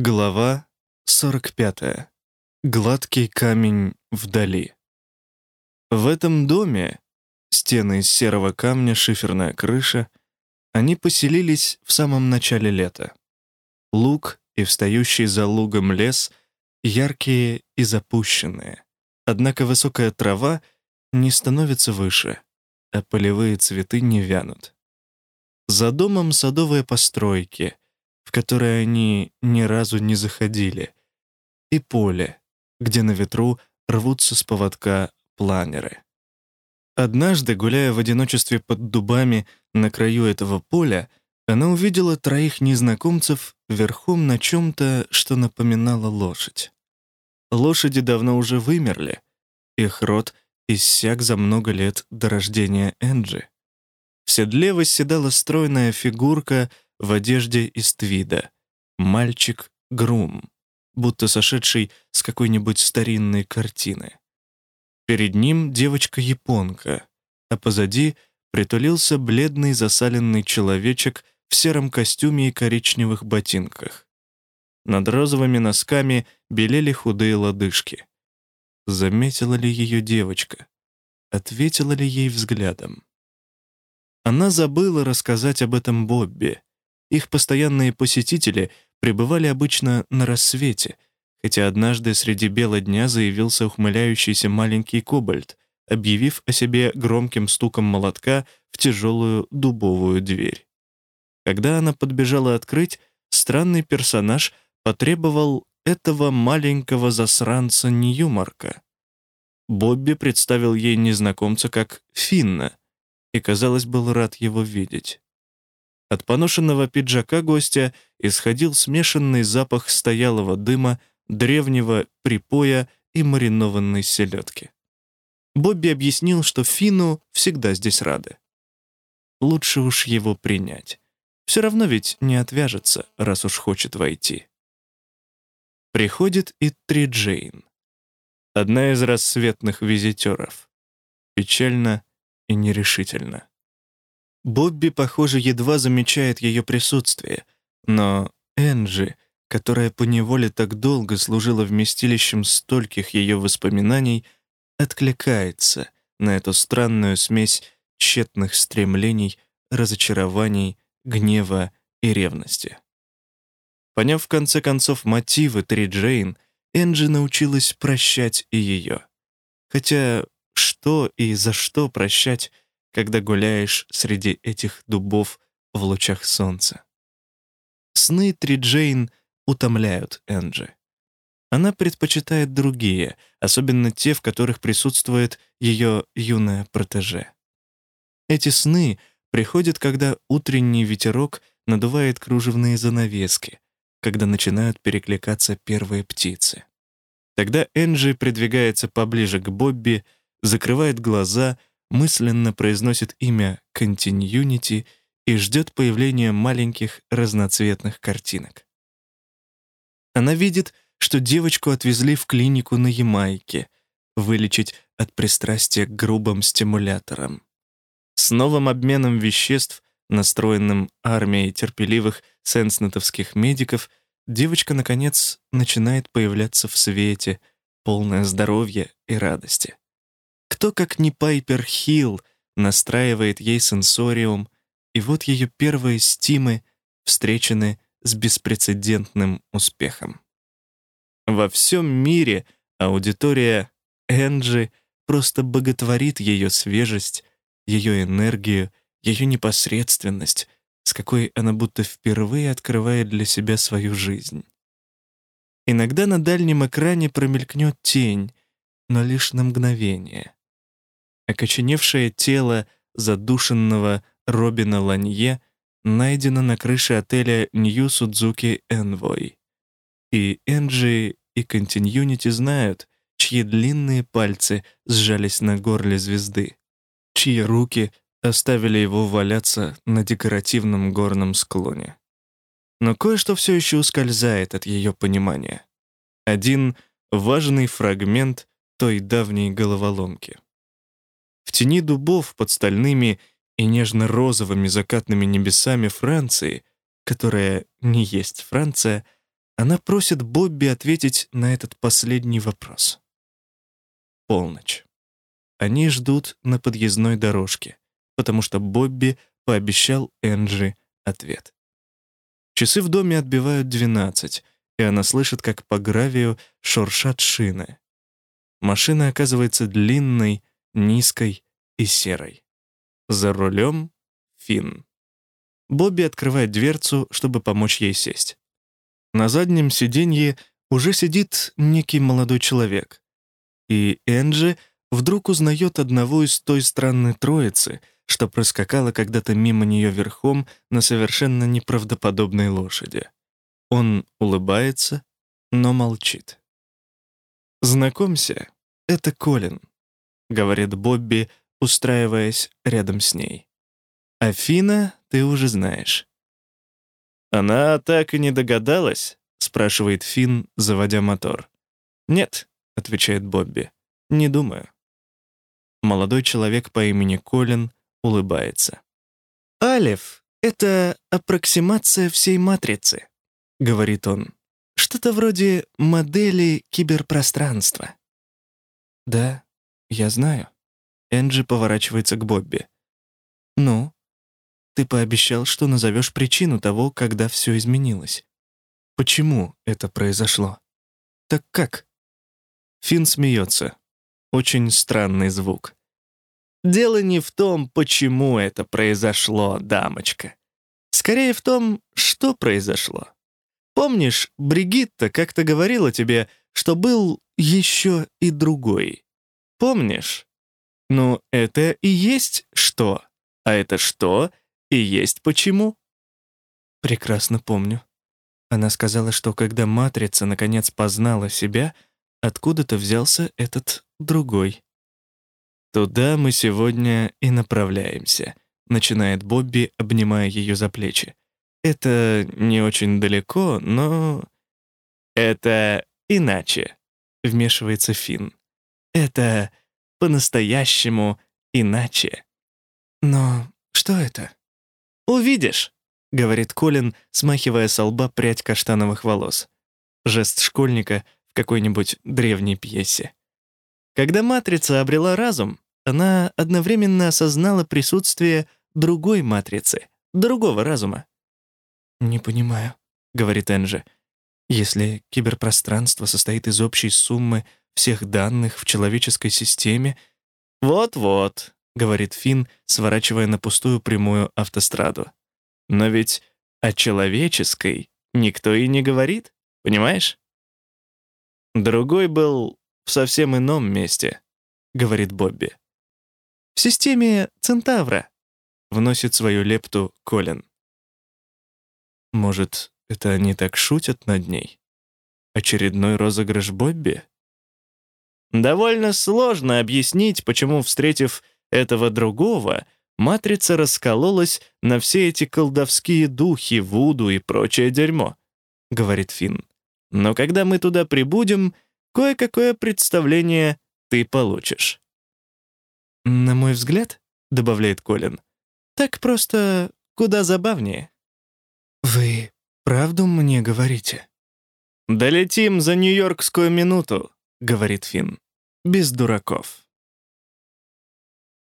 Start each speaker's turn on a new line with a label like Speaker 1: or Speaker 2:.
Speaker 1: Глава 45. Гладкий камень вдали. В этом доме, стены из серого камня, шиферная крыша, они поселились в самом начале лета. Луг и встающий за лугом лес яркие и запущенные. Однако высокая трава не становится выше, а полевые цветы не вянут. За домом садовые постройки, в которые они ни разу не заходили, и поле, где на ветру рвутся с поводка планеры. Однажды, гуляя в одиночестве под дубами на краю этого поля, она увидела троих незнакомцев верхом на чем-то, что напоминало лошадь. Лошади давно уже вымерли. Их род иссяк за много лет до рождения Энджи. В седле восседала стройная фигурка в одежде из твида. Мальчик-грум, будто сошедший с какой-нибудь старинной картины. Перед ним девочка-японка, а позади притулился бледный засаленный человечек в сером костюме и коричневых ботинках. Над розовыми носками белели худые лодыжки. Заметила ли ее девочка? Ответила ли ей взглядом? Она забыла рассказать об этом Бобби. Их постоянные посетители пребывали обычно на рассвете, хотя однажды среди бела дня заявился ухмыляющийся маленький кобальт, объявив о себе громким стуком молотка в тяжелую дубовую дверь. Когда она подбежала открыть, странный персонаж потребовал этого маленького засранца Ньюмарка. Бобби представил ей незнакомца как Финна и, казалось, был рад его видеть. От поношенного пиджака гостя исходил смешанный запах стоялого дыма, древнего припоя и маринованной селедки. Бобби объяснил, что Фину всегда здесь рады. Лучше уж его принять. Все равно ведь не отвяжется, раз уж хочет войти. Приходит и Три Джейн. Одна из рассветных визитеров. Печально и нерешительно. Бобби, похоже, едва замечает ее присутствие, но Энджи, которая поневоле так долго служила вместилищем стольких ее воспоминаний, откликается на эту странную смесь тщетных стремлений, разочарований, гнева и ревности. Поняв в конце концов мотивы Три Джейн, Энджи научилась прощать и ее. Хотя что и за что прощать, когда гуляешь среди этих дубов в лучах солнца? Сны Три Джейн утомляют Энджи. Она предпочитает другие, особенно те, в которых присутствует ее юная протеже. Эти сны приходят, когда утренний ветерок надувает кружевные занавески, когда начинают перекликаться первые птицы. Тогда Энджи придвигается поближе к Бобби, закрывает глаза, мысленно произносит имя Continuity и ждет появления маленьких разноцветных картинок. Она видит, что девочку отвезли в клинику на Ямайке, вылечить от пристрастия к грубым стимуляторам. С новым обменом веществ, настроенным армией терпеливых сенснетовских медиков, девочка, наконец, начинает появляться в свете, полное здоровья и радости. Кто, как не Пайпер Хилл, настраивает ей сенсориум, и вот ее первые стимы встречены с беспрецедентным успехом. Во всем мире аудитория Энджи просто боготворит ее свежесть, ее энергию, ее непосредственность, с какой она будто впервые открывает для себя свою жизнь. Иногда на дальнем экране промелькнет тень, но лишь на мгновение. Окоченевшее тело задушенного Робина Ланье найдено на крыше отеля Нью Судзуки Энвой. И Энджи и Continuity знают, чьи длинные пальцы сжались на горле звезды, чьи руки оставили его валяться на декоративном горном склоне. Но кое-что все еще ускользает от ее понимания. Один важный фрагмент той давней головоломки. В тени дубов под стальными и нежно-розовыми закатными небесами Франции, которая не есть Франция, Она просит Бобби ответить на этот последний вопрос. Полночь. Они ждут на подъездной дорожке, потому что Бобби пообещал Энджи ответ. Часы в доме отбивают двенадцать, и она слышит, как по гравию шуршат шины. Машина оказывается длинной, низкой и серой. За рулем — Финн. Бобби открывает дверцу, чтобы помочь ей сесть. На заднем сиденье уже сидит некий молодой человек. И Энджи вдруг узнает одного из той странной троицы, что проскакала когда-то мимо нее верхом на совершенно неправдоподобной лошади. Он улыбается, но молчит. «Знакомься, это Колин», — говорит Бобби, устраиваясь рядом с ней. «Афина ты уже знаешь». «Она так и не догадалась?» — спрашивает Финн, заводя мотор. «Нет», — отвечает Бобби, — «не думаю». Молодой человек по имени Колин улыбается. «Алеф — это аппроксимация всей матрицы», — говорит он. «Что-то вроде модели киберпространства». «Да, я знаю». Энджи поворачивается к Бобби. «Ну, ты пообещал, что назовешь причину того, когда все изменилось. Почему это произошло? Так как?» Финн смеется. Очень странный звук. «Дело не в том, почему это произошло, дамочка. Скорее в том, что произошло. Помнишь, Бригитта как-то говорила тебе, что был еще и другой? Помнишь? Ну, это и есть что. А это что и есть почему. Прекрасно помню. Она сказала, что когда матрица наконец познала себя, откуда-то взялся этот другой. «Туда мы сегодня и направляемся», — начинает Бобби, обнимая ее за плечи. «Это не очень далеко, но...» «Это иначе», — вмешивается Финн. «Это по-настоящему иначе». «Но что это?» «Увидишь», — говорит Колин, смахивая с лба прядь каштановых волос. Жест школьника в какой-нибудь древней пьесе. Когда матрица обрела разум, она одновременно осознала присутствие другой матрицы, другого разума. «Не понимаю», — говорит Энджи. «Если киберпространство состоит из общей суммы всех данных в человеческой системе...» «Вот-вот», говорит Финн, сворачивая на пустую прямую автостраду. Но ведь о человеческой никто и не говорит, понимаешь? Другой был в совсем ином месте, говорит Бобби. В системе Центавра, вносит свою лепту Колин. Может, это они так шутят над ней? Очередной розыгрыш Бобби? Довольно сложно объяснить, почему, встретив этого другого, матрица раскололась на все эти колдовские духи, вуду и прочее дерьмо, — говорит Финн. Но когда мы туда прибудем, кое-какое представление ты получишь. «На мой взгляд», — добавляет Колин, — «так просто куда забавнее». «Вы правду мне говорите?» «Долетим за нью-йоркскую минуту», — говорит Финн. «Без дураков».